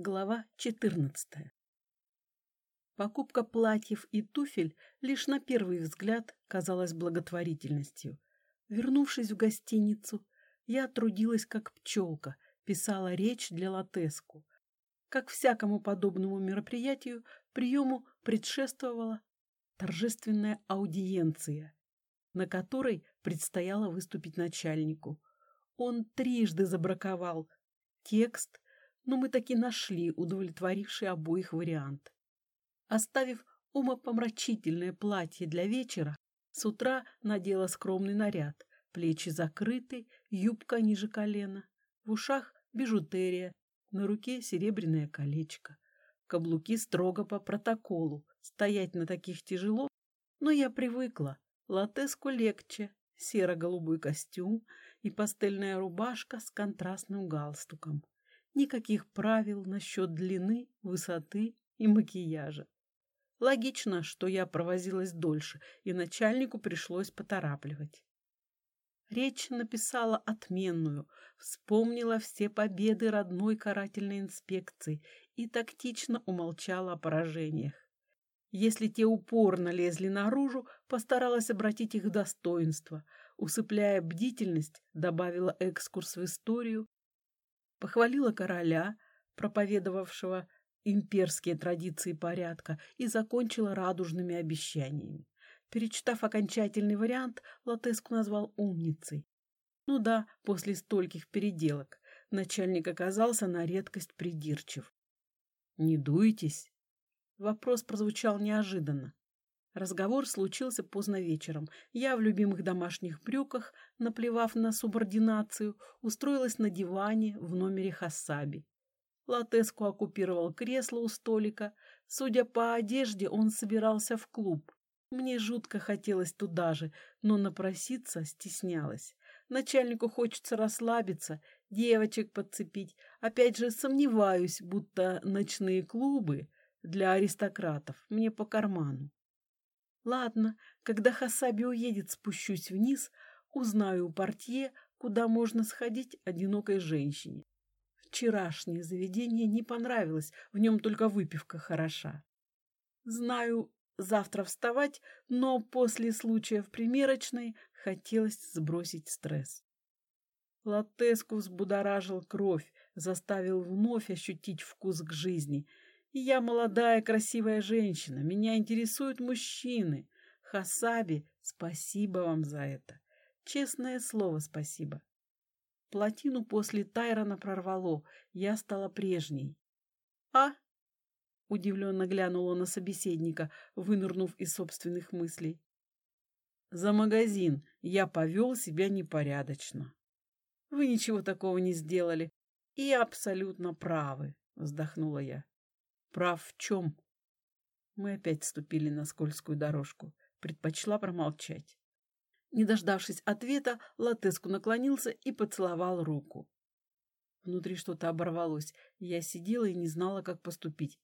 Глава 14. Покупка платьев и туфель лишь на первый взгляд казалась благотворительностью. Вернувшись в гостиницу, я трудилась как пчелка, писала речь для латеску. Как всякому подобному мероприятию, приему предшествовала торжественная аудиенция, на которой предстояло выступить начальнику. Он трижды забраковал текст, но мы таки нашли удовлетворивший обоих вариант. Оставив умопомрачительное платье для вечера, с утра надела скромный наряд, плечи закрыты, юбка ниже колена, в ушах бижутерия, на руке серебряное колечко. Каблуки строго по протоколу, стоять на таких тяжело, но я привыкла. Латеску легче, серо-голубой костюм и пастельная рубашка с контрастным галстуком. Никаких правил насчет длины, высоты и макияжа. Логично, что я провозилась дольше, и начальнику пришлось поторапливать. Речь написала отменную, вспомнила все победы родной карательной инспекции и тактично умолчала о поражениях. Если те упорно лезли наружу, постаралась обратить их в достоинство. Усыпляя бдительность, добавила экскурс в историю похвалила короля, проповедовавшего имперские традиции порядка, и закончила радужными обещаниями. Перечитав окончательный вариант, Латеску назвал умницей. Ну да, после стольких переделок начальник оказался на редкость придирчив. «Не дуетесь?» Вопрос прозвучал неожиданно. Разговор случился поздно вечером. Я в любимых домашних брюках, наплевав на субординацию, устроилась на диване в номере Хасаби. Латеску оккупировал кресло у столика. Судя по одежде, он собирался в клуб. Мне жутко хотелось туда же, но напроситься стеснялась. Начальнику хочется расслабиться, девочек подцепить. Опять же, сомневаюсь, будто ночные клубы для аристократов мне по карману. Ладно, когда Хасаби уедет, спущусь вниз, узнаю у портье, куда можно сходить одинокой женщине. Вчерашнее заведение не понравилось, в нем только выпивка хороша. Знаю, завтра вставать, но после случая в примерочной хотелось сбросить стресс. Латеску взбудоражил кровь, заставил вновь ощутить вкус к жизни — я молодая красивая женщина, меня интересуют мужчины. Хасаби, спасибо вам за это. Честное слово спасибо. Плотину после Тайрона прорвало, я стала прежней. «А?» — удивленно глянула на собеседника, вынырнув из собственных мыслей. «За магазин я повел себя непорядочно. Вы ничего такого не сделали, и абсолютно правы», — вздохнула я. Прав в чем? Мы опять ступили на скользкую дорожку. Предпочла промолчать. Не дождавшись ответа, Латеску наклонился и поцеловал руку. Внутри что-то оборвалось. Я сидела и не знала, как поступить.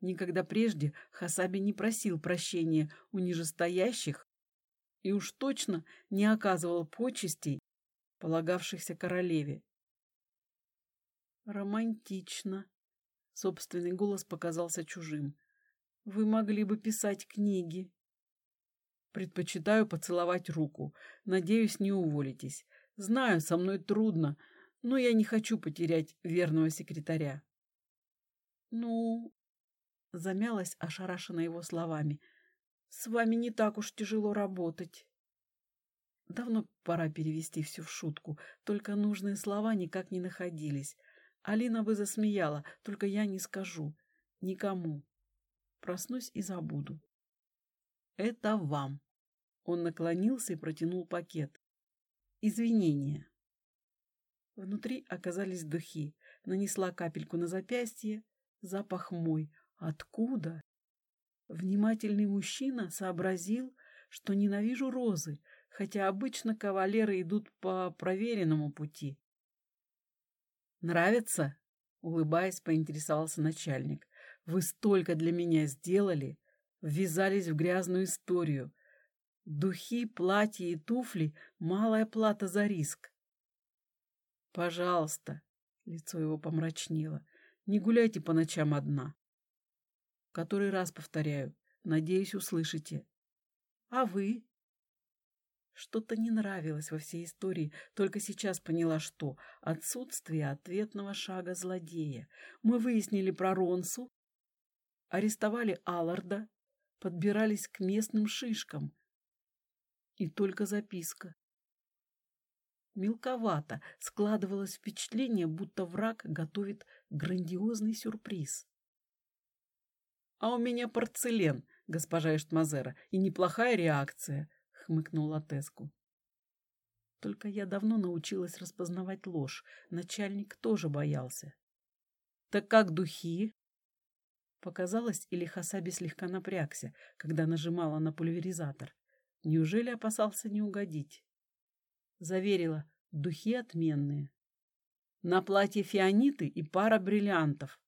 Никогда прежде Хасаби не просил прощения у нижестоящих и уж точно не оказывал почестей, полагавшихся королеве. Романтично, Собственный голос показался чужим. Вы могли бы писать книги. Предпочитаю поцеловать руку. Надеюсь, не уволитесь. Знаю, со мной трудно, но я не хочу потерять верного секретаря. Ну, замялась, ошарашена его словами. С вами не так уж тяжело работать. Давно пора перевести все в шутку, только нужные слова никак не находились. Алина бы засмеяла, только я не скажу. Никому. Проснусь и забуду. Это вам. Он наклонился и протянул пакет. Извинения. Внутри оказались духи. Нанесла капельку на запястье. Запах мой. Откуда? Внимательный мужчина сообразил, что ненавижу розы, хотя обычно кавалеры идут по проверенному пути. «Нравится?» — улыбаясь, поинтересовался начальник. «Вы столько для меня сделали, ввязались в грязную историю. Духи, платья и туфли — малая плата за риск». «Пожалуйста», — лицо его помрачнело, Не гуляйте по ночам одна. Который раз повторяю, надеюсь, услышите. А вы? Что-то не нравилось во всей истории, только сейчас поняла, что отсутствие ответного шага злодея. Мы выяснили про Ронсу, арестовали Алларда, подбирались к местным шишкам. И только записка. Мелковато складывалось впечатление, будто враг готовит грандиозный сюрприз. «А у меня порцелен, госпожа Эштмазера, и неплохая реакция», хмыкнул Латеску. Только я давно научилась распознавать ложь. Начальник тоже боялся. Так как духи? Показалось, или Хасаби слегка напрягся, когда нажимала на пульверизатор. Неужели опасался не угодить? Заверила, духи отменные. На платье фианиты и пара бриллиантов,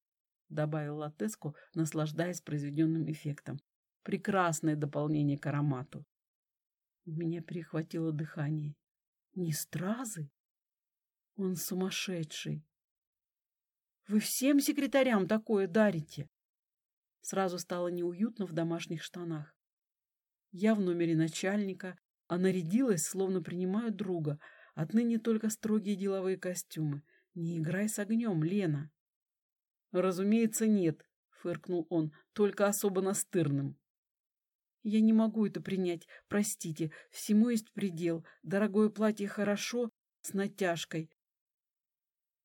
добавил Латеску, наслаждаясь произведенным эффектом. Прекрасное дополнение к аромату. У меня перехватило дыхание. Не стразы? Он сумасшедший. Вы всем секретарям такое дарите? Сразу стало неуютно в домашних штанах. Я в номере начальника, а нарядилась, словно принимаю друга. Отныне только строгие деловые костюмы. Не играй с огнем, Лена. Разумеется, нет, фыркнул он, только особо настырным. Я не могу это принять, простите. Всему есть предел. Дорогое платье хорошо, с натяжкой.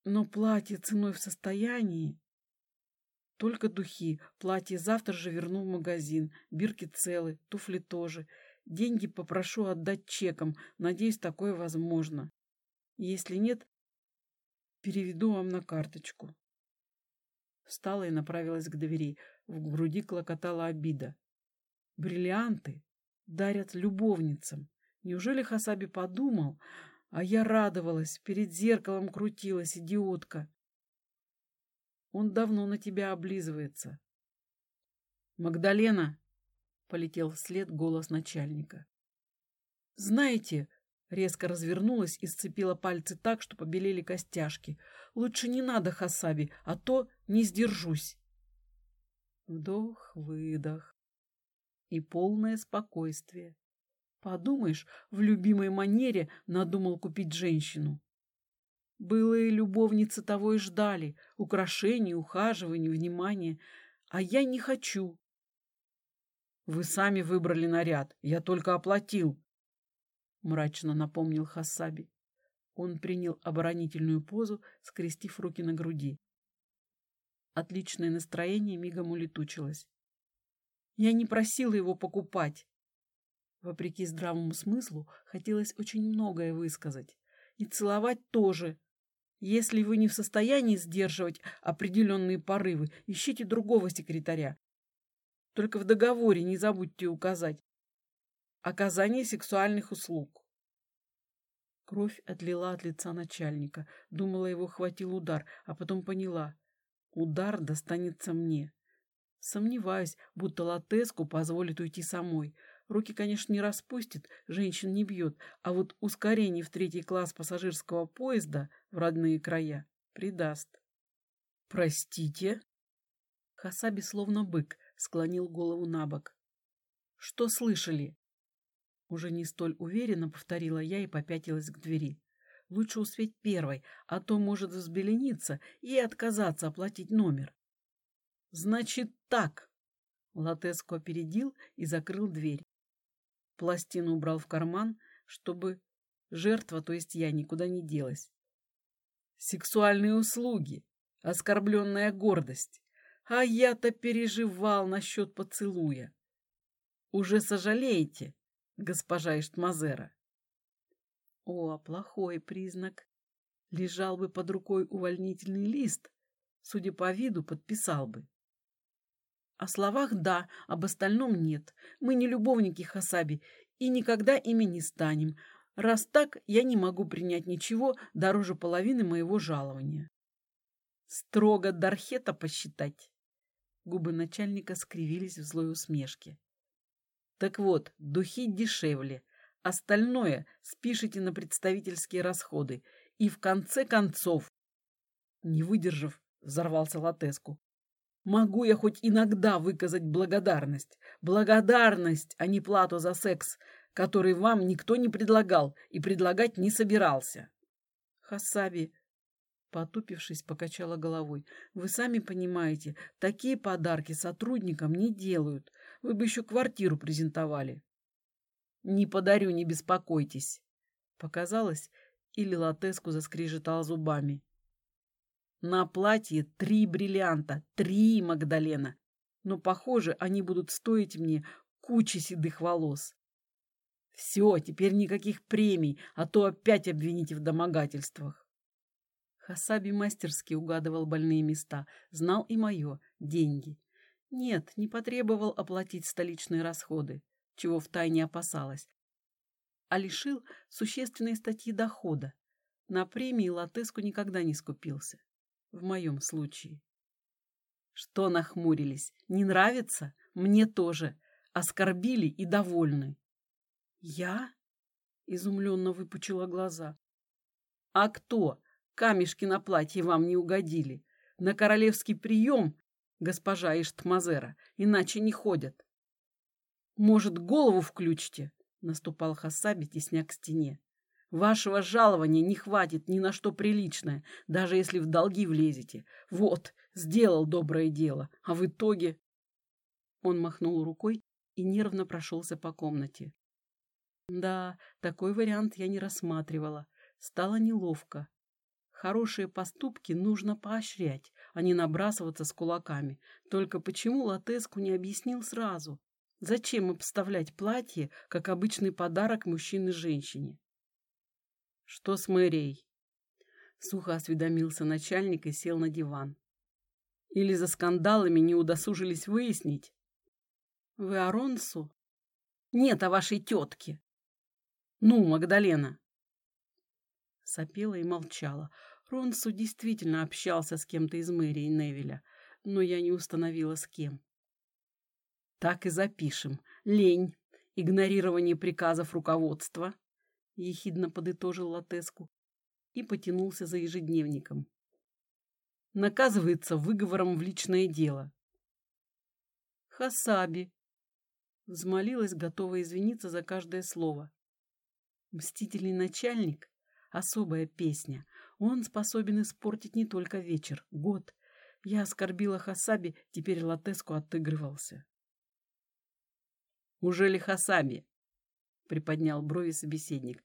Но платье ценой в состоянии... Только духи. Платье завтра же верну в магазин. Бирки целы, туфли тоже. Деньги попрошу отдать чеком. Надеюсь, такое возможно. Если нет, переведу вам на карточку. Встала и направилась к двери. В груди клокотала обида. Бриллианты дарят любовницам. Неужели Хасаби подумал, а я радовалась, перед зеркалом крутилась, идиотка. Он давно на тебя облизывается. Магдалена, полетел вслед голос начальника. Знаете, резко развернулась и сцепила пальцы так, что побелели костяшки. Лучше не надо Хасаби, а то не сдержусь. Вдох-выдох и полное спокойствие. Подумаешь, в любимой манере надумал купить женщину. Былые любовницы того и ждали, украшений, ухаживаний, внимания, а я не хочу. Вы сами выбрали наряд, я только оплатил, мрачно напомнил Хасаби. Он принял оборонительную позу, скрестив руки на груди. Отличное настроение мигом улетучилось. Я не просила его покупать. Вопреки здравому смыслу, хотелось очень многое высказать. И целовать тоже. Если вы не в состоянии сдерживать определенные порывы, ищите другого секретаря. Только в договоре не забудьте указать. Оказание сексуальных услуг. Кровь отлила от лица начальника. Думала, его хватил удар, а потом поняла. Удар достанется мне. Сомневаюсь, будто Латеску позволит уйти самой. Руки, конечно, не распустит, женщин не бьет, а вот ускорение в третий класс пассажирского поезда в родные края придаст. «Простите?» Хасаби, словно бык, склонил голову на бок. «Что слышали?» Уже не столь уверенно повторила я и попятилась к двери. Лучше успеть первой, а то может взбелениться и отказаться оплатить номер. Значит так. Латеско опередил и закрыл дверь. Пластину убрал в карман, чтобы жертва, то есть я, никуда не делась. Сексуальные услуги, оскорбленная гордость. А я-то переживал насчет поцелуя. Уже сожалеете, госпожа Иштмазера? О, плохой признак. Лежал бы под рукой увольнительный лист, судя по виду, подписал бы. О словах да, об остальном нет. Мы не любовники Хасаби и никогда ими не станем. Раз так, я не могу принять ничего дороже половины моего жалования. Строго Дархета посчитать. Губы начальника скривились в злой усмешке. Так вот, духи дешевле. Остальное спишите на представительские расходы. И в конце концов, не выдержав, взорвался Латеску. Могу я хоть иногда выказать благодарность. Благодарность, а не плату за секс, который вам никто не предлагал и предлагать не собирался. Хасаби, потупившись, покачала головой. Вы сами понимаете, такие подарки сотрудникам не делают. Вы бы еще квартиру презентовали. Не подарю, не беспокойтесь. Показалось, или Латеску заскрежетал зубами. На платье три бриллианта, три Магдалена. Но, похоже, они будут стоить мне кучи седых волос. Все, теперь никаких премий, а то опять обвините в домогательствах. Хасаби мастерски угадывал больные места, знал и мое — деньги. Нет, не потребовал оплатить столичные расходы, чего втайне опасалась, а лишил существенной статьи дохода. На премии Латеску никогда не скупился в моем случае. Что нахмурились? Не нравится? Мне тоже. Оскорбили и довольны. Я? Изумленно выпучила глаза. А кто? Камешки на платье вам не угодили. На королевский прием, госпожа Иштмазера, иначе не ходят. Может, голову включите? Наступал Хасаби, тесня к стене. Вашего жалования не хватит ни на что приличное, даже если в долги влезете. Вот, сделал доброе дело, а в итоге...» Он махнул рукой и нервно прошелся по комнате. Да, такой вариант я не рассматривала. Стало неловко. Хорошие поступки нужно поощрять, а не набрасываться с кулаками. Только почему Латеску не объяснил сразу? Зачем обставлять платье, как обычный подарок мужчине женщине? Что с мэрией? Сухо осведомился начальник и сел на диван. Или за скандалами не удосужились выяснить? Вы о Ронсу? Нет, о вашей тетке. Ну, Магдалена. Сопела и молчала. Ронсу действительно общался с кем-то из мэрии Невеля, но я не установила с кем. Так и запишем. Лень, игнорирование приказов руководства, — ехидно подытожил Латеску и потянулся за ежедневником. Наказывается выговором в личное дело. Хасаби. Взмолилась, готова извиниться за каждое слово. Мстительный начальник — особая песня. Он способен испортить не только вечер, год. Я оскорбила Хасаби, теперь Латеску отыгрывался. «Уже ли Хасаби?» — приподнял брови собеседник.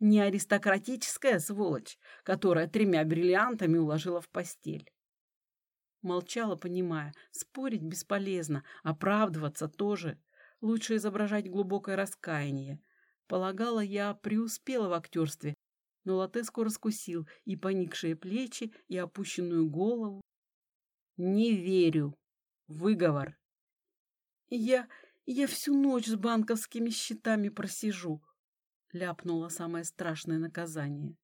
«Не аристократическая сволочь, которая тремя бриллиантами уложила в постель». Молчала, понимая, спорить бесполезно, оправдываться тоже. Лучше изображать глубокое раскаяние. Полагала, я преуспела в актерстве, но Латеску раскусил и поникшие плечи, и опущенную голову. «Не верю. Выговор». «Я... Я всю ночь с банковскими счетами просижу, ляпнула самое страшное наказание.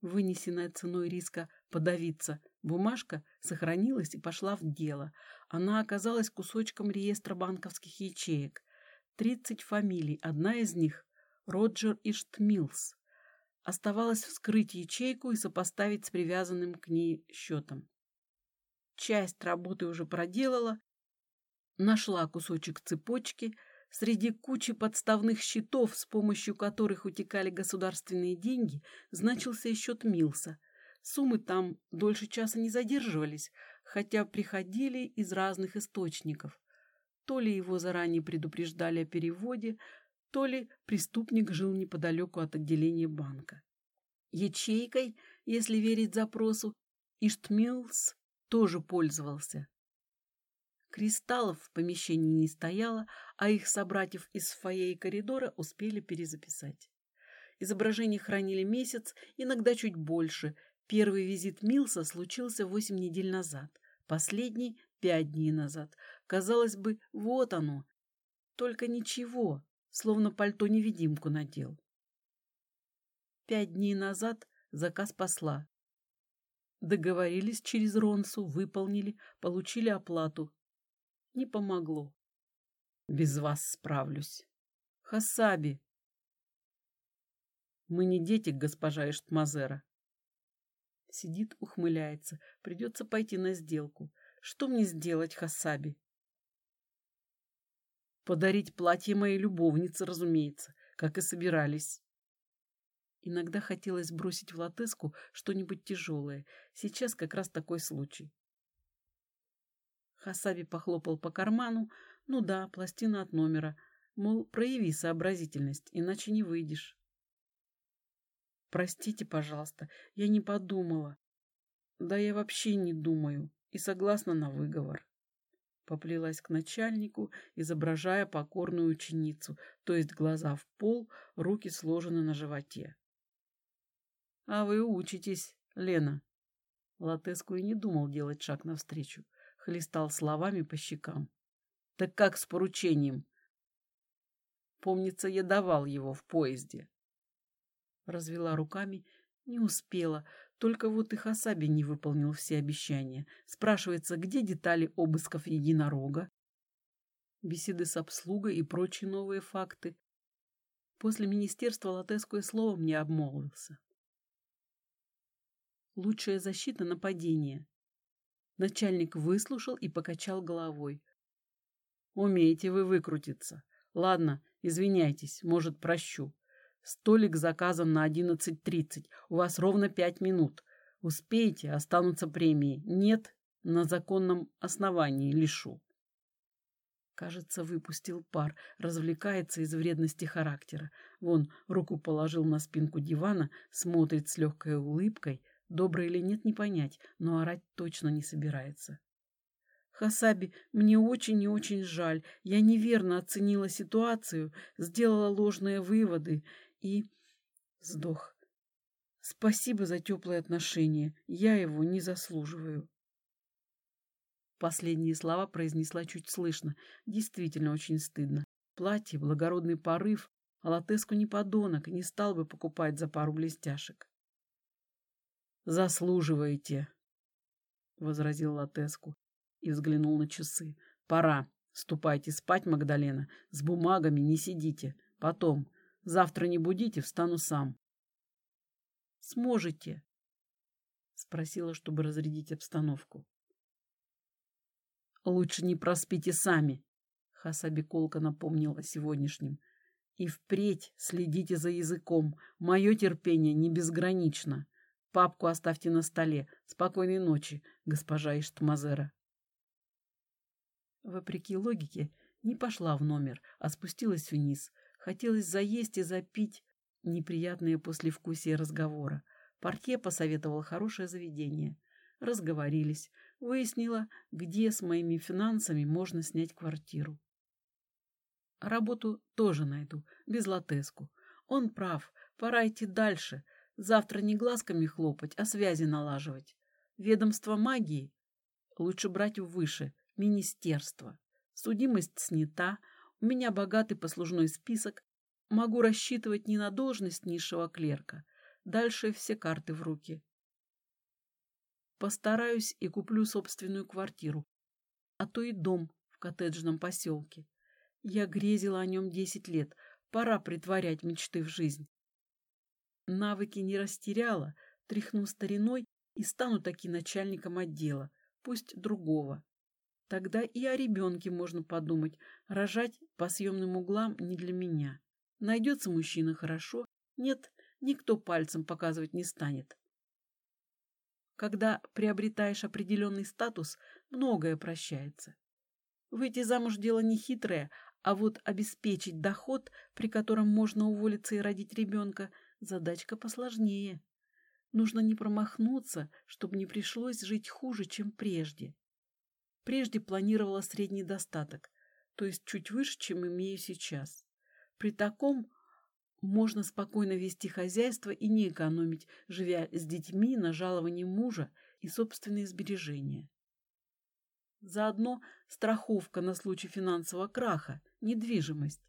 Вынесенная ценой риска подавиться, бумажка сохранилась и пошла в дело. Она оказалась кусочком реестра банковских ячеек. Тридцать фамилий, одна из них — Роджер Иштмилс. Оставалось вскрыть ячейку и сопоставить с привязанным к ней счетом. Часть работы уже проделала, Нашла кусочек цепочки среди кучи подставных счетов, с помощью которых утекали государственные деньги, значился и счет Милса. Суммы там дольше часа не задерживались, хотя приходили из разных источников. То ли его заранее предупреждали о переводе, то ли преступник жил неподалеку от отделения банка. Ячейкой, если верить запросу, Иштмилс тоже пользовался. Кристаллов в помещении не стояло, а их собратьев из фойе и коридора успели перезаписать. Изображения хранили месяц, иногда чуть больше. Первый визит Милса случился восемь недель назад, последний — пять дней назад. Казалось бы, вот оно. Только ничего, словно пальто-невидимку надел. Пять дней назад заказ посла. Договорились через Ронсу, выполнили, получили оплату, не помогло. Без вас справлюсь. Хасаби. Мы не дети, госпожа Иштмазера. Сидит, ухмыляется. Придется пойти на сделку. Что мне сделать, Хасаби? Подарить платье моей любовнице, разумеется, как и собирались. Иногда хотелось бросить в латеску что-нибудь тяжелое. Сейчас как раз такой случай. Хасаби похлопал по карману. Ну да, пластина от номера. Мол, прояви сообразительность, иначе не выйдешь. Простите, пожалуйста, я не подумала. Да я вообще не думаю и согласна на выговор. Поплелась к начальнику, изображая покорную ученицу, то есть глаза в пол, руки сложены на животе. — А вы учитесь, Лена. Латеску и не думал делать шаг навстречу, хлестал словами по щекам. — Так как с поручением? Помнится, я давал его в поезде. Развела руками, не успела, только вот и Хасаби не выполнил все обещания. Спрашивается, где детали обысков единорога? Беседы с обслугой и прочие новые факты. После министерства латеское слово мне обмолвился. Лучшая защита — нападение. Начальник выслушал и покачал головой. Умеете вы выкрутиться. Ладно, извиняйтесь, может, прощу. Столик заказан на 11.30. У вас ровно пять минут. Успеете, останутся премии. Нет, на законном основании лишу. Кажется, выпустил пар, развлекается из вредности характера. Вон, руку положил на спинку дивана, смотрит с легкой улыбкой. Добрый или нет, не понять, но орать точно не собирается. Хасаби, мне очень и очень жаль. Я неверно оценила ситуацию, сделала ложные выводы и сдох. Спасибо за теплые отношения. Я его не заслуживаю. Последние слова произнесла чуть слышно. Действительно очень стыдно. Платье, благородный порыв, а латеску не подонок, не стал бы покупать за пару блестяшек. «Заслуживаете», — возразил Латеску и взглянул на часы. «Пора. Ступайте спать, Магдалена. С бумагами не сидите. Потом. Завтра не будите, встану сам. Сможете? Спросила, чтобы разрядить обстановку. Лучше не проспите сами, Хасаби колко напомнил о сегодняшнем. И впредь следите за языком. Мое терпение не безгранично. Папку оставьте на столе. Спокойной ночи, госпожа Иштмазера. Вопреки логике, не пошла в номер, а спустилась вниз, Хотелось заесть и запить неприятные послевкусие разговора. Портье посоветовал хорошее заведение. Разговорились. Выяснила, где с моими финансами можно снять квартиру. Работу тоже найду, без латеску. Он прав, пора идти дальше. Завтра не глазками хлопать, а связи налаживать. Ведомство магии лучше брать выше, министерство. Судимость снята, у меня богатый послужной список. Могу рассчитывать не на должность низшего клерка. Дальше все карты в руки. Постараюсь и куплю собственную квартиру, а то и дом в коттеджном поселке. Я грезила о нем десять лет. Пора притворять мечты в жизнь. Навыки не растеряла, тряхну стариной и стану таки начальником отдела, пусть другого. Тогда и о ребенке можно подумать. Рожать по съемным углам не для меня. Найдется мужчина хорошо. Нет, никто пальцем показывать не станет. Когда приобретаешь определенный статус, многое прощается. Выйти замуж дело не хитрое, а вот обеспечить доход, при котором можно уволиться и родить ребенка, задачка посложнее. Нужно не промахнуться, чтобы не пришлось жить хуже, чем прежде. Прежде планировала средний достаток, то есть чуть выше, чем имею сейчас. При таком можно спокойно вести хозяйство и не экономить, живя с детьми на жаловании мужа и собственные сбережения. Заодно страховка на случай финансового краха, недвижимость.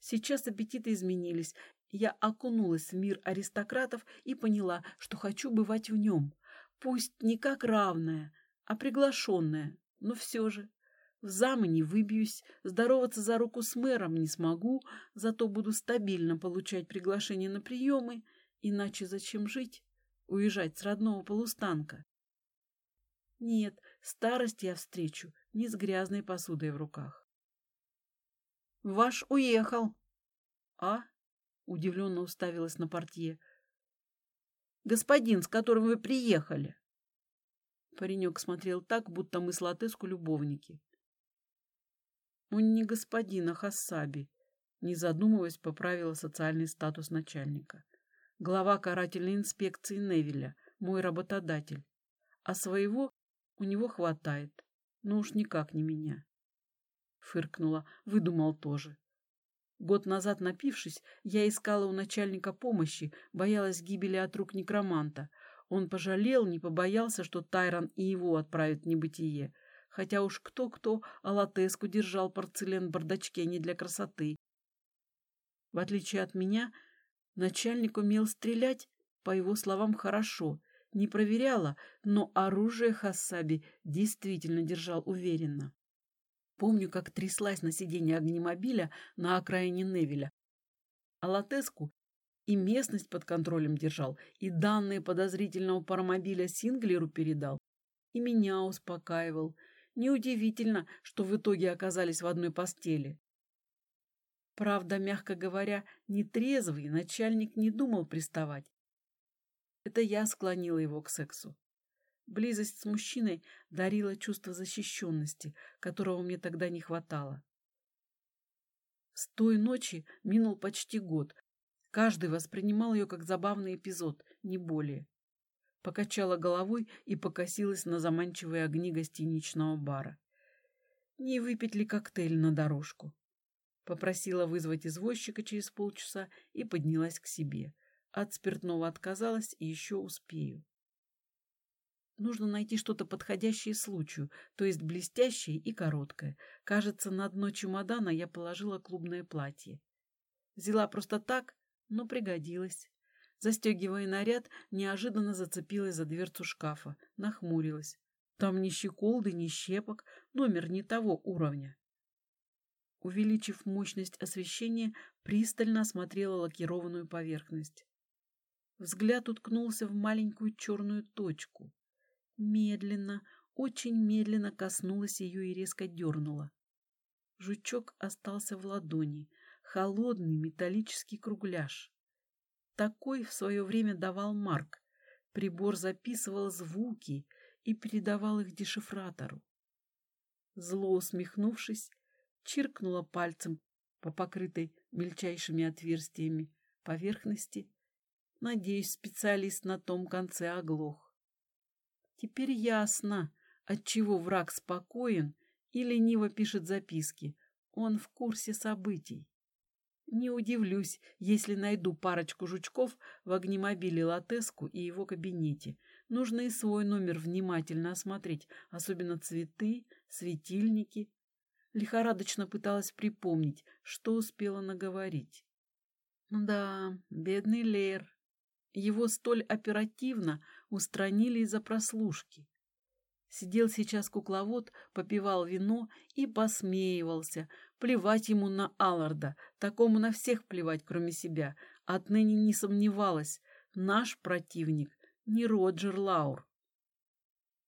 Сейчас аппетиты изменились. Я окунулась в мир аристократов и поняла, что хочу бывать в нем. Пусть не как равная, а приглашенная, но все же в замы не выбьюсь, здороваться за руку с мэром не смогу, зато буду стабильно получать приглашения на приемы, иначе зачем жить? уезжать с родного полустанка. Нет, старость я встречу не с грязной посудой в руках. Ваш уехал. А? Удивленно уставилась на портье. Господин, с которым вы приехали. Паренек смотрел так, будто мы с Латеску любовники. Он не господин, а Хассаби, не задумываясь, поправила социальный статус начальника. Глава карательной инспекции Невиля, мой работодатель. А своего у него хватает. Но уж никак не меня. Фыркнула, выдумал тоже. Год назад напившись, я искала у начальника помощи, боялась гибели от рук некроманта. Он пожалел, не побоялся, что Тайрон и его отправят в небытие. Хотя уж кто-кто, а Латеску держал порцелен в бардачке не для красоты. В отличие от меня, начальник умел стрелять, по его словам, хорошо. Не проверяла, но оружие Хассаби действительно держал уверенно. Помню, как тряслась на сиденье огнемобиля на окраине Невеля. А Латеску и местность под контролем держал, и данные подозрительного паромобиля Синглеру передал, и меня успокаивал. Неудивительно, что в итоге оказались в одной постели. Правда, мягко говоря, нетрезвый начальник не думал приставать. Это я склонила его к сексу. Близость с мужчиной дарила чувство защищенности, которого мне тогда не хватало. С той ночи минул почти год. Каждый воспринимал ее как забавный эпизод, не более. Покачала головой и покосилась на заманчивые огни гостиничного бара. Не выпить ли коктейль на дорожку? Попросила вызвать извозчика через полчаса и поднялась к себе. От спиртного отказалась и еще успею. Нужно найти что-то подходящее случаю, то есть блестящее и короткое. Кажется, на дно чемодана я положила клубное платье. Взяла просто так, но пригодилась. Застегивая наряд, неожиданно зацепилась за дверцу шкафа, нахмурилась. Там ни щеколды, ни щепок, номер не того уровня. Увеличив мощность освещения, пристально осмотрела лакированную поверхность. Взгляд уткнулся в маленькую черную точку. Медленно, очень медленно коснулась ее и резко дернула. Жучок остался в ладони, холодный металлический кругляш. Такой в свое время давал Марк. Прибор записывал звуки и передавал их дешифратору. Зло усмехнувшись, чиркнула пальцем по покрытой мельчайшими отверстиями поверхности. Надеюсь, специалист на том конце оглох. Теперь ясно, отчего враг спокоен и лениво пишет записки. Он в курсе событий. Не удивлюсь, если найду парочку жучков в огнемобиле Латеску и его кабинете. Нужно и свой номер внимательно осмотреть, особенно цветы, светильники. Лихорадочно пыталась припомнить, что успела наговорить. Да, бедный Лер. Его столь оперативно устранили из-за прослушки. Сидел сейчас кукловод, попивал вино и посмеивался. Плевать ему на Алларда, такому на всех плевать, кроме себя. Отныне не сомневалась, наш противник не Роджер Лаур.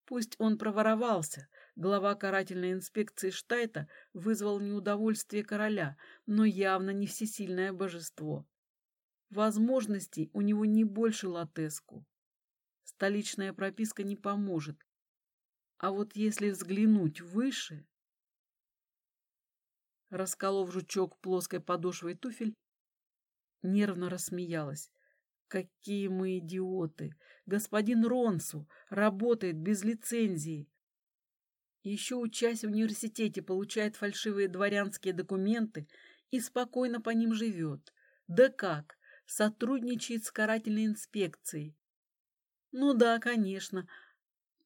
Пусть он проворовался, глава карательной инспекции Штайта вызвал неудовольствие короля, но явно не всесильное божество. Возможностей у него не больше латеску. Столичная прописка не поможет. А вот если взглянуть выше... Расколов жучок плоской подошвой туфель, нервно рассмеялась. Какие мы идиоты! Господин Ронсу работает без лицензии. Еще учась в университете, получает фальшивые дворянские документы и спокойно по ним живет. Да как? Сотрудничает с карательной инспекцией. Ну да, конечно,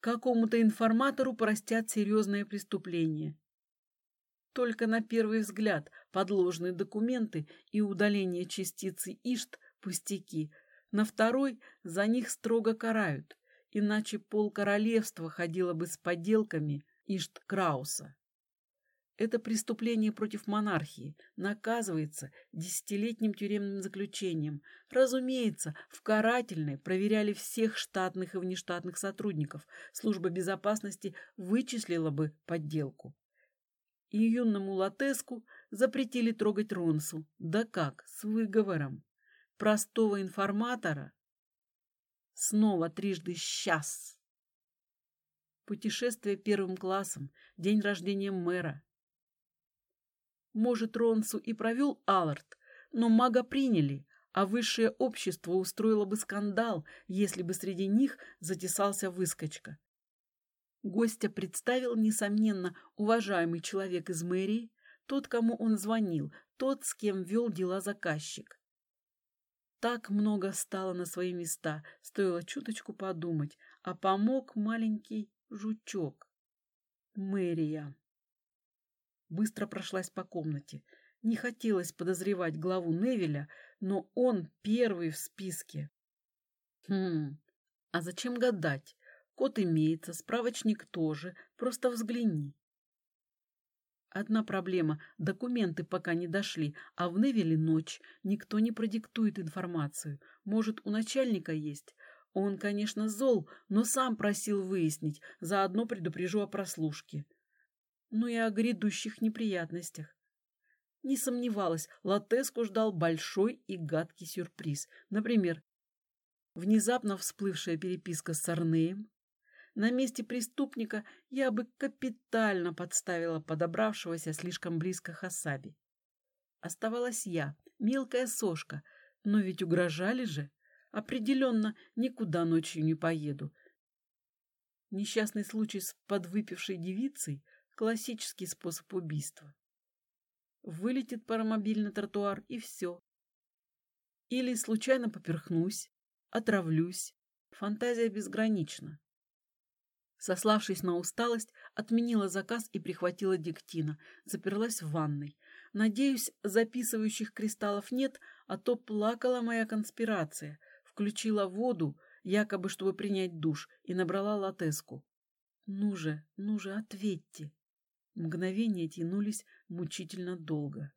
какому-то информатору простят серьезное преступление. Только на первый взгляд подложные документы и удаление частицы ИШТ – пустяки. На второй за них строго карают, иначе пол королевства ходило бы с подделками ИШТ Крауса. Это преступление против монархии наказывается десятилетним тюремным заключением. Разумеется, в карательной проверяли всех штатных и внештатных сотрудников. Служба безопасности вычислила бы подделку. И юному Латеску запретили трогать Ронсу. Да как, с выговором. Простого информатора снова трижды «сейчас». Путешествие первым классом, день рождения мэра, может, Ронсу и провел Аллард, но мага приняли, а высшее общество устроило бы скандал, если бы среди них затесался выскочка. Гостя представил, несомненно, уважаемый человек из мэрии, тот, кому он звонил, тот, с кем вел дела заказчик. Так много стало на свои места, стоило чуточку подумать, а помог маленький жучок. Мэрия быстро прошлась по комнате. Не хотелось подозревать главу Невеля, но он первый в списке. Хм, а зачем гадать? Код имеется, справочник тоже, просто взгляни. Одна проблема – документы пока не дошли, а в Невеле ночь, никто не продиктует информацию. Может, у начальника есть? Он, конечно, зол, но сам просил выяснить, заодно предупрежу о прослушке но и о грядущих неприятностях. Не сомневалась, Латеску ждал большой и гадкий сюрприз. Например, внезапно всплывшая переписка с Арнеем. На месте преступника я бы капитально подставила подобравшегося слишком близко Хасаби. Оставалась я, мелкая сошка, но ведь угрожали же. Определенно, никуда ночью не поеду. Несчастный случай с подвыпившей девицей Классический способ убийства. Вылетит паромобиль на тротуар и все. Или случайно поперхнусь, отравлюсь. Фантазия безгранична. Сославшись на усталость, отменила заказ и прихватила диктина. Заперлась в ванной. Надеюсь, записывающих кристаллов нет, а то плакала моя конспирация. Включила воду, якобы чтобы принять душ, и набрала латеску. Ну же, ну же, ответьте. Мгновения тянулись мучительно долго.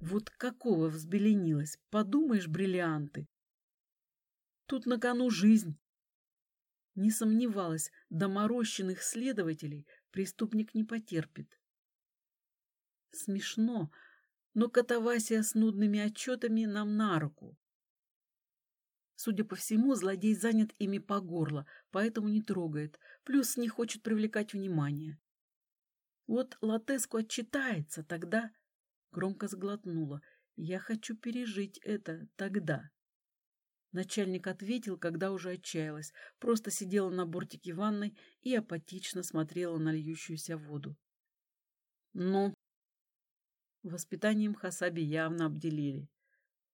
Вот какого взбеленилась, подумаешь, бриллианты. Тут на кону жизнь. Не сомневалась, доморощенных следователей преступник не потерпит. Смешно, но катавасия с нудными отчетами нам на руку. Судя по всему, злодей занят ими по горло, поэтому не трогает, плюс не хочет привлекать внимание. Вот Латеску отчитается, тогда... Громко сглотнула. Я хочу пережить это тогда. Начальник ответил, когда уже отчаялась. Просто сидела на бортике ванной и апатично смотрела на льющуюся воду. Ну, воспитанием Хасаби явно обделили.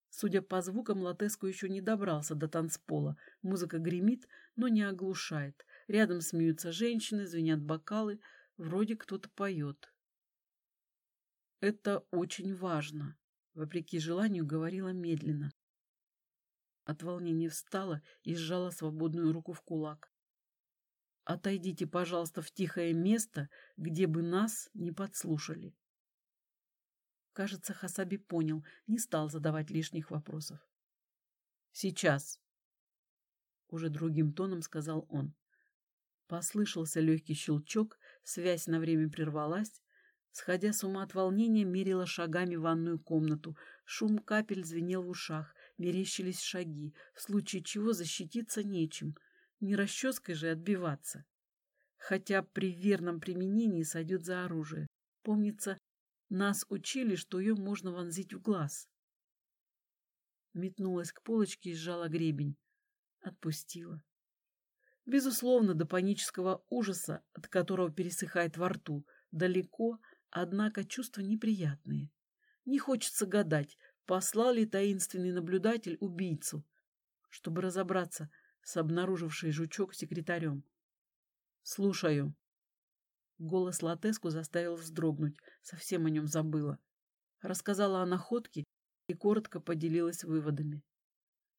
Судя по звукам, Латеску еще не добрался до танцпола. Музыка гремит, но не оглушает. Рядом смеются женщины, звенят бокалы, Вроде кто-то поет. Это очень важно, вопреки желанию говорила медленно. От волнения встала и сжала свободную руку в кулак. Отойдите, пожалуйста, в тихое место, где бы нас не подслушали. Кажется, Хасаби понял, не стал задавать лишних вопросов. Сейчас, уже другим тоном сказал он. Послышался легкий щелчок, Связь на время прервалась. Сходя с ума от волнения, мерила шагами ванную комнату. Шум капель звенел в ушах, мерещились шаги, в случае чего защититься нечем. Не расческой же отбиваться. Хотя при верном применении сойдет за оружие. Помнится, нас учили, что ее можно вонзить в глаз. Метнулась к полочке и сжала гребень. Отпустила. Безусловно, до панического ужаса, от которого пересыхает во рту, далеко, однако чувства неприятные. Не хочется гадать, послал ли таинственный наблюдатель убийцу, чтобы разобраться с обнаружившей жучок секретарем. «Слушаю». Голос Латеску заставил вздрогнуть, совсем о нем забыла. Рассказала о находке и коротко поделилась выводами.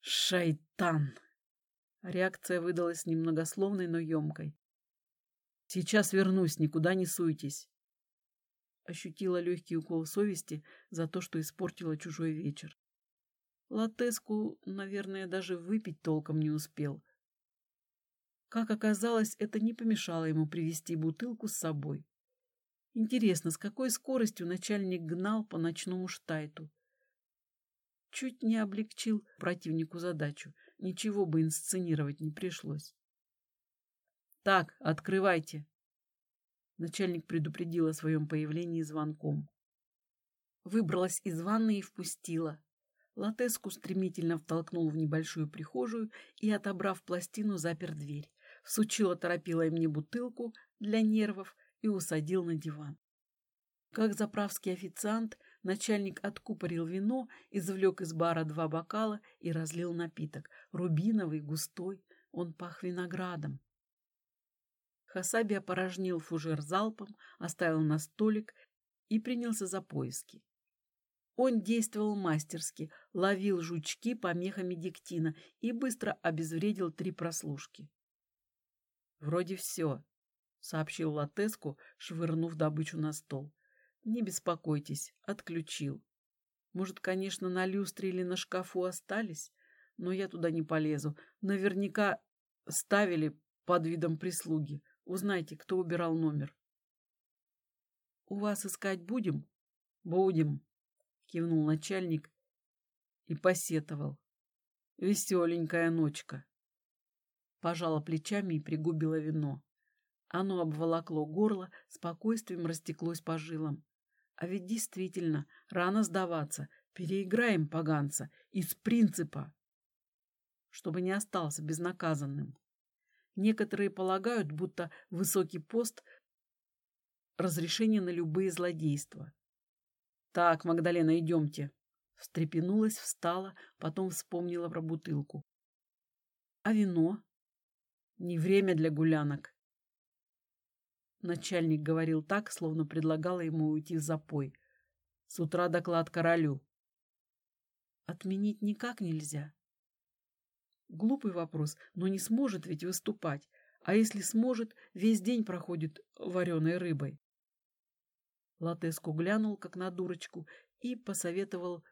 «Шайтан!» Реакция выдалась немногословной, но емкой. «Сейчас вернусь, никуда не суйтесь». Ощутила легкий укол совести за то, что испортила чужой вечер. Латеску, наверное, даже выпить толком не успел. Как оказалось, это не помешало ему привезти бутылку с собой. Интересно, с какой скоростью начальник гнал по ночному штайту? Чуть не облегчил противнику задачу. Ничего бы инсценировать не пришлось. «Так, открывайте!» Начальник предупредил о своем появлении звонком. Выбралась из ванны и впустила. Латеску стремительно втолкнул в небольшую прихожую и, отобрав пластину, запер дверь. Всучила торопила мне бутылку для нервов и усадил на диван. Как заправский официант, начальник откупорил вино, извлек из бара два бокала и разлил напиток. Рубиновый, густой, он пах виноградом. Хасаби опорожнил фужер залпом, оставил на столик и принялся за поиски. Он действовал мастерски, ловил жучки помехами диктина и быстро обезвредил три прослушки. «Вроде все», — сообщил Латеску, швырнув добычу на стол. «Не беспокойтесь, отключил. Может, конечно, на люстре или на шкафу остались, но я туда не полезу. Наверняка ставили под видом прислуги. Узнайте, кто убирал номер». «У вас искать будем?» «Будем», — кивнул начальник и посетовал. «Веселенькая ночка». Пожала плечами и пригубила вино. Оно обволокло горло, спокойствием растеклось по жилам. А ведь действительно, рано сдаваться. Переиграем поганца. Из принципа. Чтобы не остался безнаказанным. Некоторые полагают, будто высокий пост — разрешение на любые злодейства. «Так, Магдалена, идемте». Встрепенулась, встала, потом вспомнила про бутылку. «А вино?» «Не время для гулянок». Начальник говорил так, словно предлагала ему уйти в запой. С утра доклад королю. Отменить никак нельзя. Глупый вопрос, но не сможет ведь выступать. А если сможет, весь день проходит вареной рыбой. Латеску глянул, как на дурочку, и посоветовал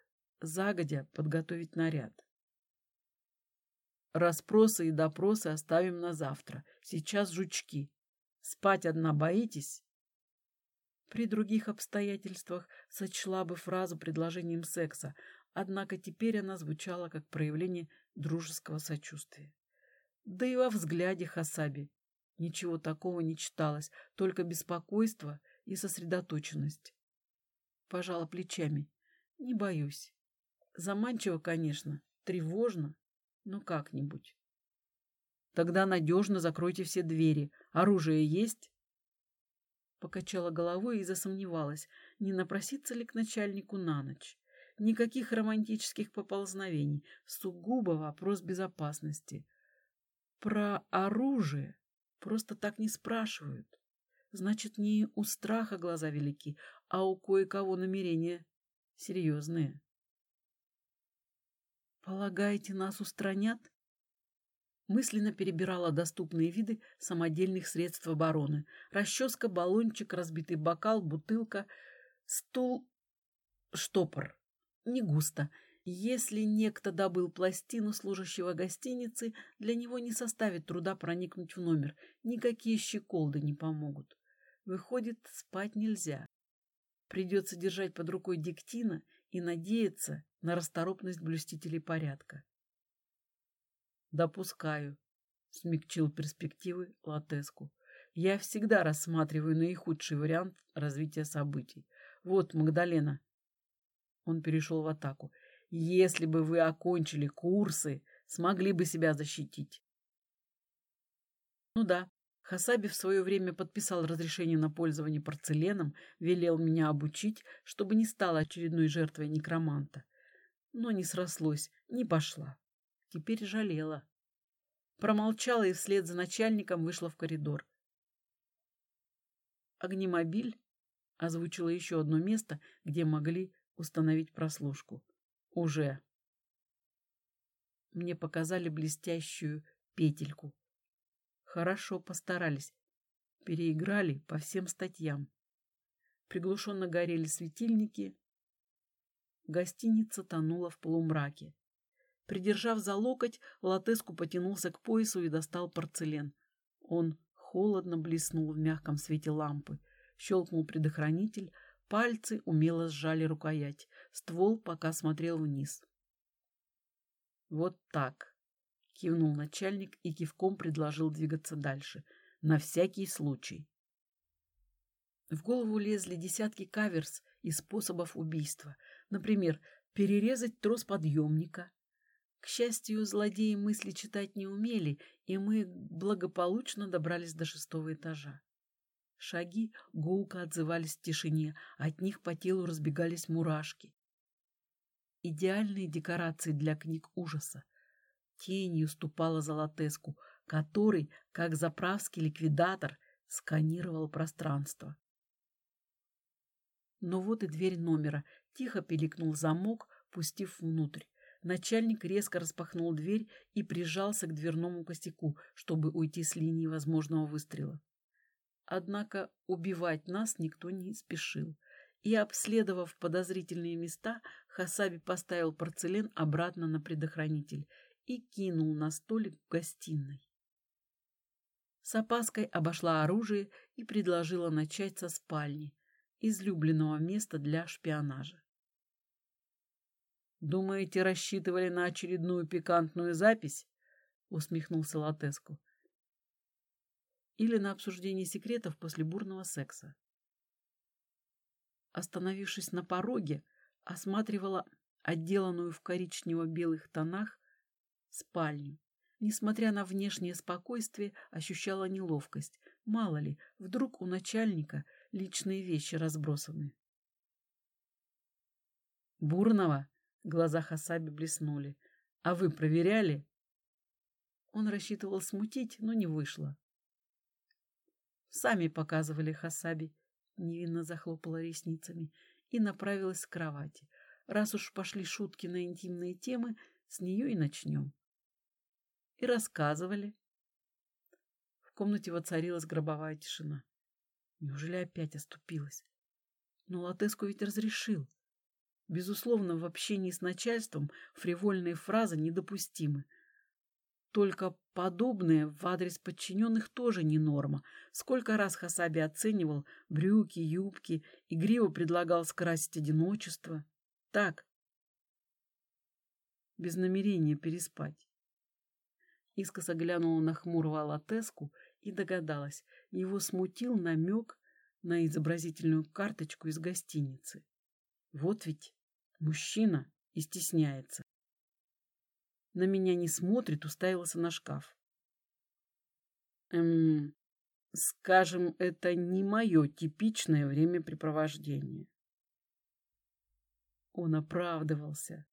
загодя подготовить наряд. Распросы и допросы оставим на завтра. Сейчас жучки. Спать одна боитесь? При других обстоятельствах сочла бы фразу предложением секса, однако теперь она звучала как проявление дружеского сочувствия. Да и во взгляде Хасаби ничего такого не читалось, только беспокойство и сосредоточенность. Пожала плечами. Не боюсь. Заманчиво, конечно, тревожно, но как-нибудь. Тогда надежно закройте все двери. Оружие есть? Покачала головой и засомневалась, не напроситься ли к начальнику на ночь. Никаких романтических поползновений, сугубо вопрос безопасности. Про оружие просто так не спрашивают. Значит, не у страха глаза велики, а у кое-кого намерения серьезные. «Полагаете, нас устранят?» Мысленно перебирала доступные виды самодельных средств обороны. Расческа, баллончик, разбитый бокал, бутылка, стул, штопор. Не густо. Если некто добыл пластину служащего гостиницы, для него не составит труда проникнуть в номер. Никакие щеколды не помогут. Выходит, спать нельзя. Придется держать под рукой диктина и надеяться на расторопность блюстителей порядка. «Допускаю», — смягчил перспективы Латеску. «Я всегда рассматриваю наихудший вариант развития событий. Вот, Магдалена». Он перешел в атаку. «Если бы вы окончили курсы, смогли бы себя защитить». Ну да, Хасаби в свое время подписал разрешение на пользование порцеленом, велел меня обучить, чтобы не стала очередной жертвой некроманта. Но не срослось, не пошла. Теперь жалела. Промолчала и вслед за начальником вышла в коридор. Огнемобиль озвучила еще одно место, где могли установить прослушку. Уже. Мне показали блестящую петельку. Хорошо постарались. Переиграли по всем статьям. приглушенно горели светильники. Гостиница тонула в полумраке. Придержав за локоть, Латеску потянулся к поясу и достал порцелен. Он холодно блеснул в мягком свете лампы. Щелкнул предохранитель, пальцы умело сжали рукоять. Ствол пока смотрел вниз. «Вот так», — кивнул начальник и кивком предложил двигаться дальше. «На всякий случай». В голову лезли десятки каверс и способов убийства. Например, перерезать трос подъемника, к счастью, злодеи мысли читать не умели, и мы благополучно добрались до шестого этажа. Шаги гулко отзывались в тишине, от них по телу разбегались мурашки. Идеальные декорации для книг ужаса. Тенью ступала Золотеску, который, как заправский ликвидатор, сканировал пространство. Но вот и дверь номера. Тихо пиликнул замок, пустив внутрь. Начальник резко распахнул дверь и прижался к дверному косяку, чтобы уйти с линии возможного выстрела. Однако убивать нас никто не спешил, и, обследовав подозрительные места, Хасаби поставил порцелен обратно на предохранитель и кинул на столик в гостиной. С опаской обошла оружие и предложила начать со спальни, излюбленного места для шпионажа. Думаете, рассчитывали на очередную пикантную запись? Усмехнулся Латеску. Или на обсуждение секретов после бурного секса. Остановившись на пороге, осматривала отделанную в коричнево-белых тонах спальню. Несмотря на внешнее спокойствие, ощущала неловкость. Мало ли, вдруг у начальника личные вещи разбросаны. «Бурного!» Глаза Хасаби блеснули. «А вы проверяли?» Он рассчитывал смутить, но не вышло. «Сами показывали Хасаби», — невинно захлопала ресницами и направилась к кровати. «Раз уж пошли шутки на интимные темы, с нее и начнем». И рассказывали. В комнате воцарилась гробовая тишина. Неужели опять оступилась? Но Латеску ведь разрешил. Безусловно, в общении с начальством фривольные фразы недопустимы. Только подобное в адрес подчиненных тоже не норма. Сколько раз Хасаби оценивал брюки, юбки, игриво предлагал скрасить одиночество. Так, без намерения переспать. Искоса глянула на хмурого Латеску и догадалась, его смутил намек на изобразительную карточку из гостиницы. Вот ведь мужчина и стесняется. На меня не смотрит, уставился на шкаф. Эм, скажем, это не мое типичное времяпрепровождение. Он оправдывался.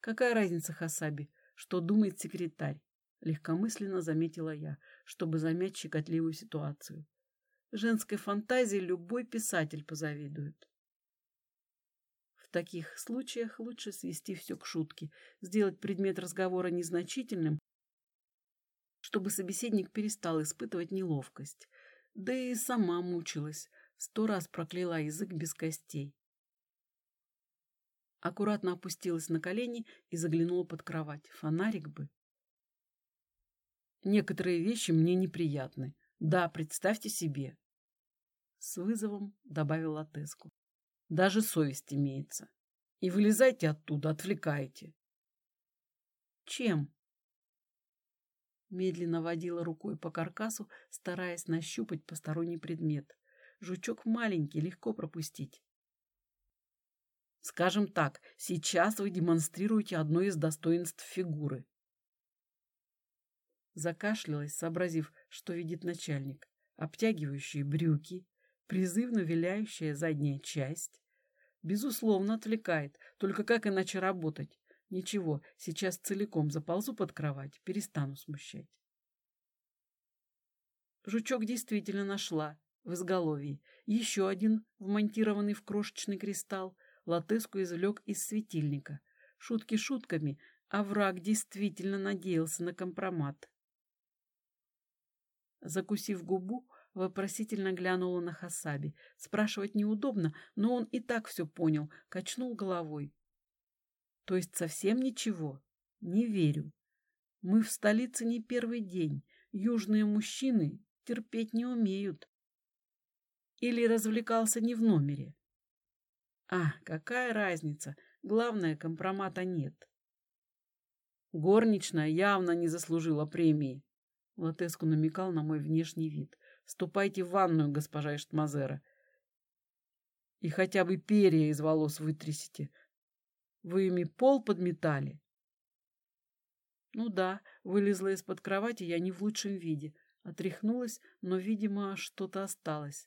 Какая разница Хасаби, что думает секретарь? Легкомысленно заметила я, чтобы замять щекотливую ситуацию. Женской фантазии любой писатель позавидует таких случаях лучше свести все к шутке, сделать предмет разговора незначительным, чтобы собеседник перестал испытывать неловкость. Да и сама мучилась, сто раз прокляла язык без костей. Аккуратно опустилась на колени и заглянула под кровать. Фонарик бы. Некоторые вещи мне неприятны. Да, представьте себе. С вызовом добавила Теску. Даже совесть имеется. И вылезайте оттуда, отвлекаете. Чем? Медленно водила рукой по каркасу, стараясь нащупать посторонний предмет. Жучок маленький, легко пропустить. Скажем так, сейчас вы демонстрируете одно из достоинств фигуры. Закашлялась, сообразив, что видит начальник. Обтягивающие брюки, призывно виляющая задняя часть, Безусловно, отвлекает. Только как иначе работать? Ничего, сейчас целиком заползу под кровать, перестану смущать. Жучок действительно нашла в изголовье. Еще один, вмонтированный в крошечный кристалл, латыску извлек из светильника. Шутки шутками, а враг действительно надеялся на компромат. Закусив губу, Вопросительно глянула на Хасаби. Спрашивать неудобно, но он и так все понял, качнул головой. То есть совсем ничего? Не верю. Мы в столице не первый день. Южные мужчины терпеть не умеют. Или развлекался не в номере. А, какая разница? Главное, компромата нет. Горничная явно не заслужила премии. Латеску намекал на мой внешний вид. Ступайте в ванную, госпожа Эштмазера. И хотя бы перья из волос вытрясите. Вы ими пол подметали? Ну да, вылезла из-под кровати я не в лучшем виде. Отряхнулась, но, видимо, что-то осталось.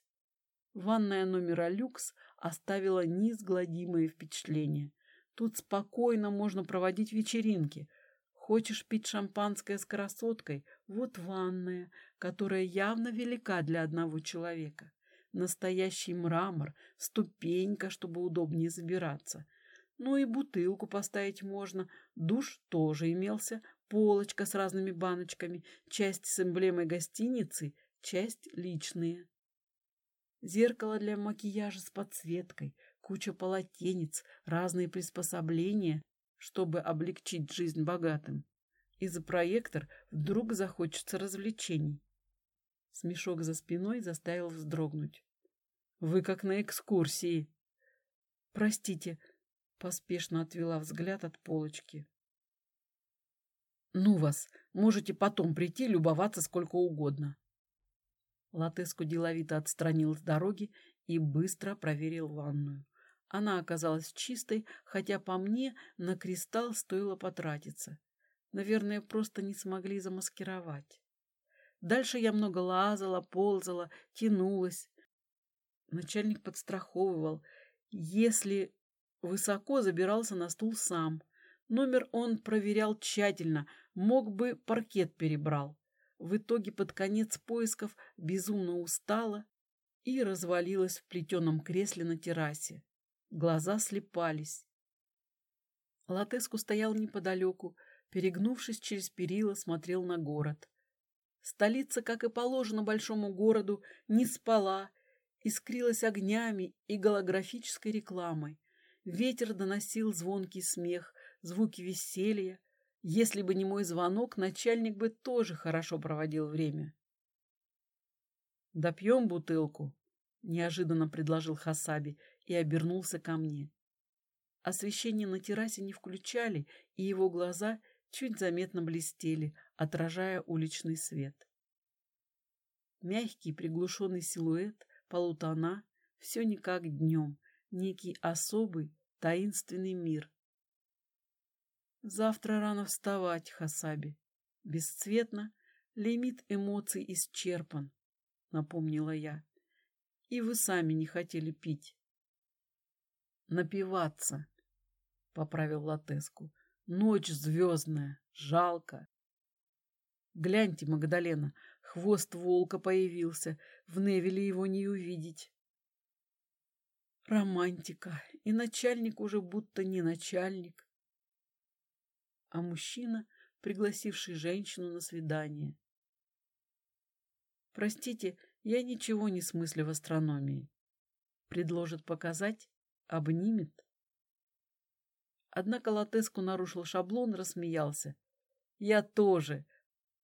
Ванная номера люкс оставила неизгладимое впечатление. Тут спокойно можно проводить вечеринки. Хочешь пить шампанское с красоткой? Вот ванная, которая явно велика для одного человека. Настоящий мрамор, ступенька, чтобы удобнее забираться. Ну и бутылку поставить можно. Душ тоже имелся, полочка с разными баночками, часть с эмблемой гостиницы, часть личные. Зеркало для макияжа с подсветкой, куча полотенец, разные приспособления, чтобы облегчить жизнь богатым. И за проектор вдруг захочется развлечений. Смешок за спиной заставил вздрогнуть. «Вы как на экскурсии!» «Простите», — поспешно отвела взгляд от полочки. «Ну вас, можете потом прийти любоваться сколько угодно». Латеску деловито отстранил с дороги и быстро проверил ванную. Она оказалась чистой, хотя по мне на кристалл стоило потратиться. Наверное, просто не смогли замаскировать. Дальше я много лазала, ползала, тянулась. Начальник подстраховывал. Если высоко, забирался на стул сам. Номер он проверял тщательно, Мог бы, паркет перебрал. В итоге под конец поисков безумно устала и развалилась в плетеном кресле на террасе. Глаза слепались. Латеску стоял неподалеку, перегнувшись через перила, смотрел на город. Столица, как и положено большому городу, не спала, искрилась огнями и голографической рекламой. Ветер доносил звонкий смех, звуки веселья, если бы не мой звонок, начальник бы тоже хорошо проводил время. «Допьем бутылку», — неожиданно предложил Хасаби и обернулся ко мне. Освещение на террасе не включали, и его глаза чуть заметно блестели, отражая уличный свет. Мягкий приглушенный силуэт, полутона, все не как днем, некий особый, таинственный мир, Завтра рано вставать, Хасаби. Бесцветно, лимит эмоций исчерпан, напомнила я. И вы сами не хотели пить. Напиваться, поправил Латеску. Ночь звездная, жалко. Гляньте, Магдалена, хвост волка появился, в Невеле его не увидеть. Романтика, и начальник уже будто не начальник а мужчина, пригласивший женщину на свидание. Простите, я ничего не смыслю в астрономии. Предложит показать, обнимет. Однако Латеску нарушил шаблон, рассмеялся. Я тоже.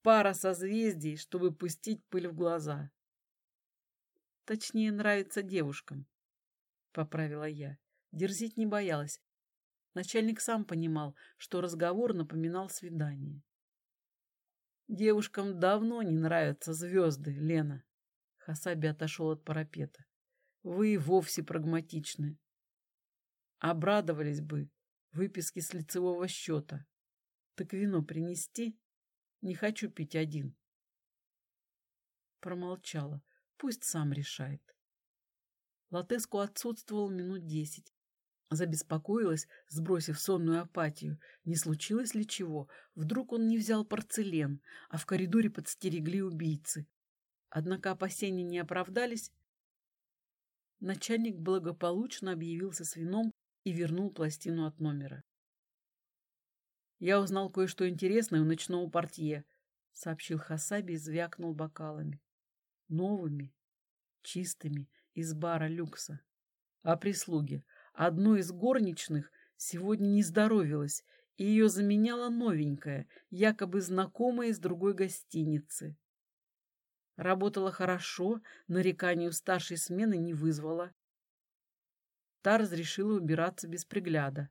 Пара созвездий, чтобы пустить пыль в глаза. Точнее, нравится девушкам, поправила я. Дерзить не боялась, Начальник сам понимал, что разговор напоминал свидание. «Девушкам давно не нравятся звезды, Лена». Хасаби отошел от парапета. «Вы и вовсе прагматичны. Обрадовались бы выписки с лицевого счета. Так вино принести? Не хочу пить один». Промолчала. Пусть сам решает. Латеску отсутствовал минут десять. Забеспокоилась, сбросив сонную апатию. Не случилось ли чего? Вдруг он не взял порцелен, а в коридоре подстерегли убийцы. Однако опасения не оправдались. Начальник благополучно объявился с вином и вернул пластину от номера. «Я узнал кое-что интересное у ночного портье», — сообщил Хасаби и звякнул бокалами. новыми, чистыми, из бара люкса. А прислуги. Одной из горничных сегодня не здоровилась, и ее заменяла новенькая, якобы знакомая из другой гостиницы. Работала хорошо, нареканию старшей смены не вызвала. Та разрешила убираться без пригляда.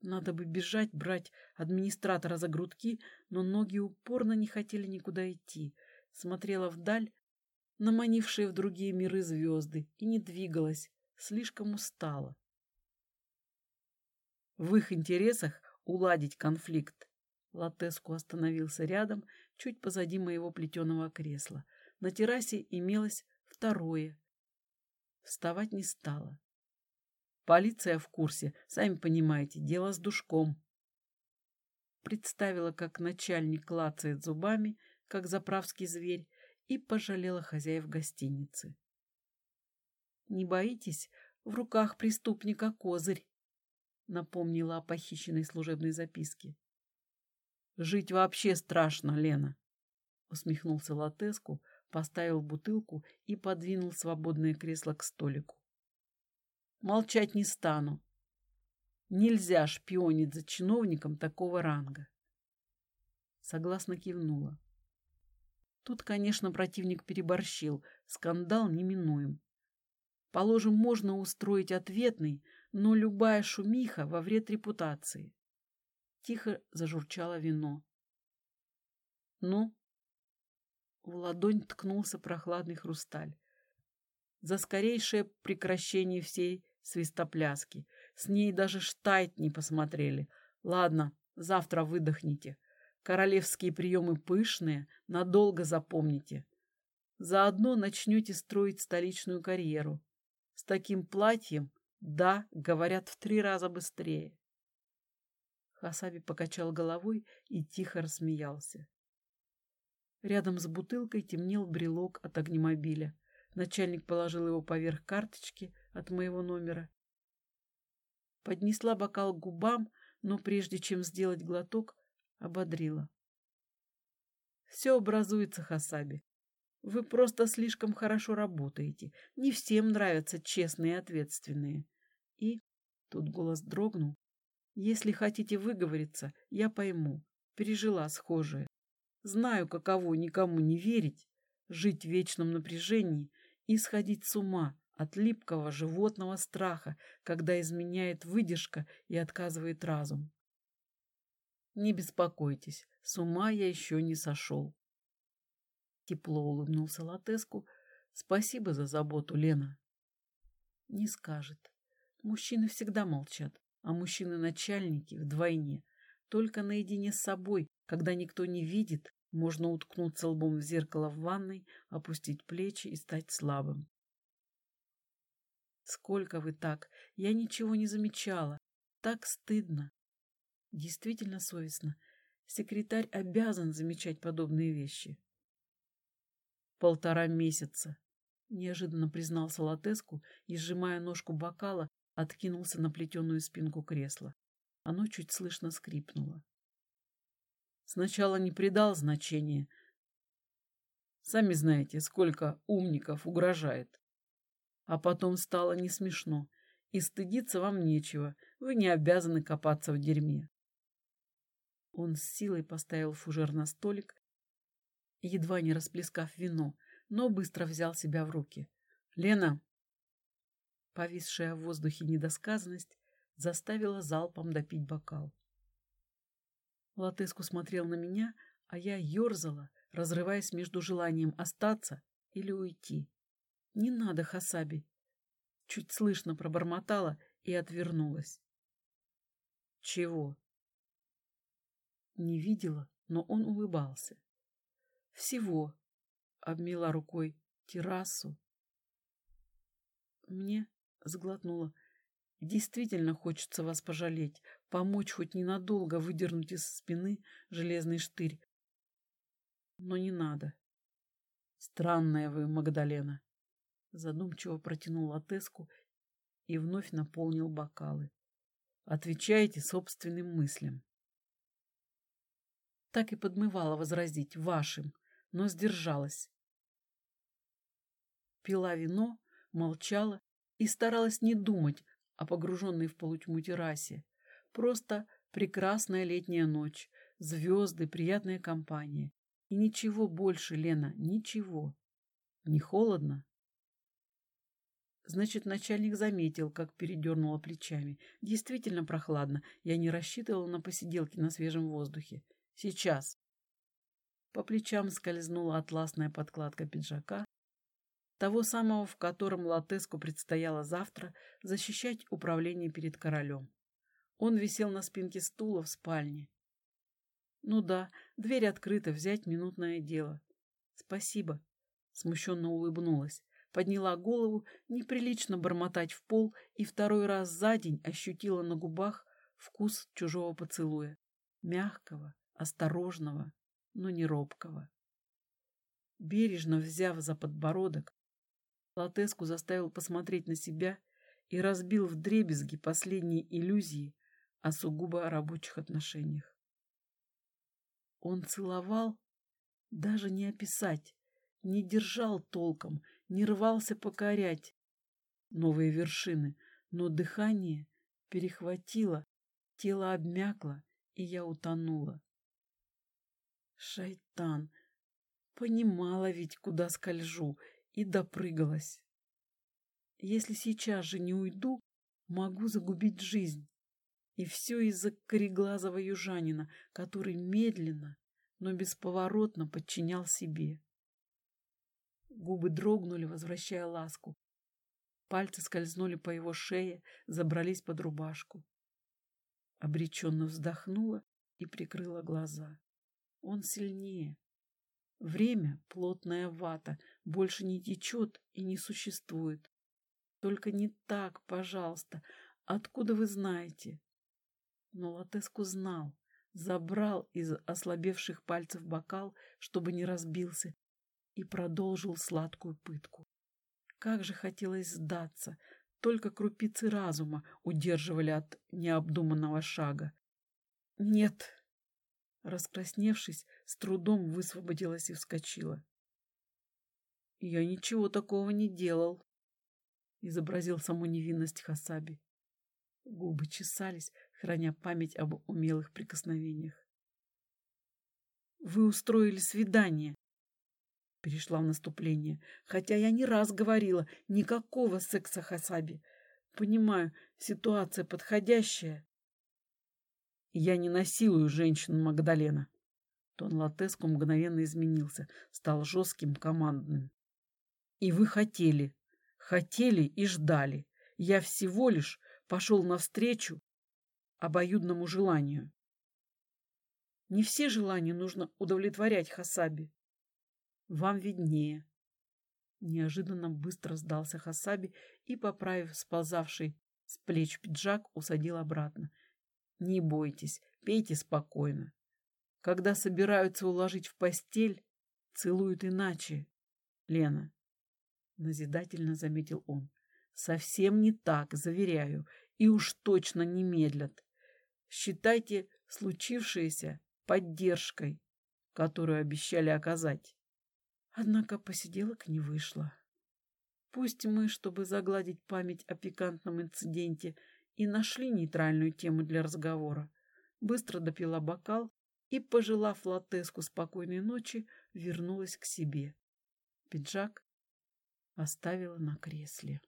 Надо бы бежать, брать администратора за грудки, но ноги упорно не хотели никуда идти. Смотрела вдаль, наманившие в другие миры звезды, и не двигалась, слишком устала. В их интересах уладить конфликт. Латеску остановился рядом, чуть позади моего плетеного кресла. На террасе имелось второе. Вставать не стала. Полиция в курсе, сами понимаете, дело с душком. Представила, как начальник клацает зубами, как заправский зверь, и пожалела хозяев гостиницы. «Не боитесь? В руках преступника козырь», — напомнила о похищенной служебной записке. «Жить вообще страшно, Лена», — усмехнулся Латеску, поставил бутылку и подвинул свободное кресло к столику. «Молчать не стану. Нельзя шпионить за чиновником такого ранга». Согласно кивнула. Тут, конечно, противник переборщил, скандал неминуем. Положим, можно устроить ответный, но любая шумиха во вред репутации. Тихо зажурчало вино. Ну? В ладонь ткнулся прохладный хрусталь. За скорейшее прекращение всей свистопляски. С ней даже штайт не посмотрели. Ладно, завтра выдохните. Королевские приемы пышные, надолго запомните. Заодно начнете строить столичную карьеру. С таким платьем, да, говорят, в три раза быстрее. Хасаби покачал головой и тихо рассмеялся. Рядом с бутылкой темнел брелок от огнемобиля. Начальник положил его поверх карточки от моего номера. Поднесла бокал к губам, но прежде чем сделать глоток, ободрила. Все образуется, Хасаби. Вы просто слишком хорошо работаете. Не всем нравятся честные и ответственные. И, тут голос дрогнул, если хотите выговориться, я пойму. Пережила схожее. Знаю, каково никому не верить, жить в вечном напряжении и сходить с ума от липкого животного страха, когда изменяет выдержка и отказывает разум. Не беспокойтесь, с ума я еще не сошел. Тепло улыбнулся Латеску. Спасибо за заботу, Лена. Не скажет. Мужчины всегда молчат, а мужчины-начальники вдвойне. Только наедине с собой, когда никто не видит, можно уткнуться лбом в зеркало в ванной, опустить плечи и стать слабым. Сколько вы так? Я ничего не замечала. Так стыдно. Действительно совестно. Секретарь обязан замечать подобные вещи. Полтора месяца, неожиданно признался Латеску и, сжимая ножку бокала, откинулся на плетеную спинку кресла. Оно чуть слышно скрипнуло. Сначала не придал значения. Сами знаете, сколько умников угрожает. А потом стало не смешно, и стыдиться вам нечего, вы не обязаны копаться в дерьме. Он с силой поставил фужер на столик, едва не расплескав вино, но быстро взял себя в руки. «Лена!» Повисшая в воздухе недосказанность заставила залпом допить бокал. Латеску смотрел на меня, а я ерзала, разрываясь между желанием остаться или уйти. «Не надо, Хасаби!» Чуть слышно пробормотала и отвернулась. «Чего?» Не видела, но он улыбался. Всего. Обмела рукой террасу. Мне сглотнула. Действительно хочется вас пожалеть, помочь хоть ненадолго выдернуть из спины железный штырь. Но не надо. Странная вы, Магдалена. Задумчиво протянул Атеску и вновь наполнил бокалы. Отвечайте собственным мыслям так и подмывала возразить вашим, но сдержалась. Пила вино, молчала и старалась не думать о погруженной в полутьму террасе. Просто прекрасная летняя ночь, звезды, приятная компания. И ничего больше, Лена, ничего. Не холодно? Значит, начальник заметил, как передернула плечами. Действительно прохладно. Я не рассчитывала на посиделки на свежем воздухе. Сейчас. По плечам скользнула атласная подкладка пиджака, того самого, в котором Латеску предстояло завтра защищать управление перед королем. Он висел на спинке стула в спальне. Ну да, дверь открыта, взять минутное дело. Спасибо. Смущенно улыбнулась подняла голову, неприлично бормотать в пол, и второй раз за день ощутила на губах вкус чужого поцелуя. Мягкого, осторожного, но не робкого. Бережно взяв за подбородок, Латеску заставил посмотреть на себя и разбил в дребезги последние иллюзии о сугубо рабочих отношениях. Он целовал, даже не описать, не держал толком, не рвался покорять новые вершины, но дыхание перехватило, тело обмякло, и я утонула. Шайтан! Понимала ведь, куда скольжу, и допрыгалась. Если сейчас же не уйду, могу загубить жизнь. И все из-за кореглазого южанина, который медленно, но бесповоротно подчинял себе. Губы дрогнули, возвращая ласку. Пальцы скользнули по его шее, забрались под рубашку. Обреченно вздохнула и прикрыла глаза. Он сильнее. Время — плотная вата, больше не течет и не существует. Только не так, пожалуйста. Откуда вы знаете? Но Латеску знал, забрал из ослабевших пальцев бокал, чтобы не разбился, и продолжил сладкую пытку. Как же хотелось сдаться, только крупицы разума удерживали от необдуманного шага. «Нет!» Раскрасневшись, с трудом высвободилась и вскочила. «Я ничего такого не делал», — изобразил саму невинность Хасаби. Губы чесались, храня память об умелых прикосновениях. «Вы устроили свидание», перешла в наступление. Хотя я не раз говорила, никакого секса Хасаби. Понимаю, ситуация подходящая. Я не насилую женщин Магдалена. Тон Латеску мгновенно изменился, стал жестким, командным. И вы хотели, хотели и ждали. Я всего лишь пошел навстречу обоюдному желанию. Не все желания нужно удовлетворять Хасаби. Вам виднее. Неожиданно быстро сдался Хасаби и, поправив сползавший с плеч пиджак, усадил обратно. Не бойтесь, пейте спокойно. Когда собираются уложить в постель, целуют иначе. Лена, назидательно заметил он, совсем не так, заверяю, и уж точно не медлят. Считайте случившееся поддержкой, которую обещали оказать. Однако посиделок не вышло. Пусть мы, чтобы загладить память о пикантном инциденте, и нашли нейтральную тему для разговора, быстро допила бокал и, пожелав латеску спокойной ночи, вернулась к себе. Пиджак оставила на кресле.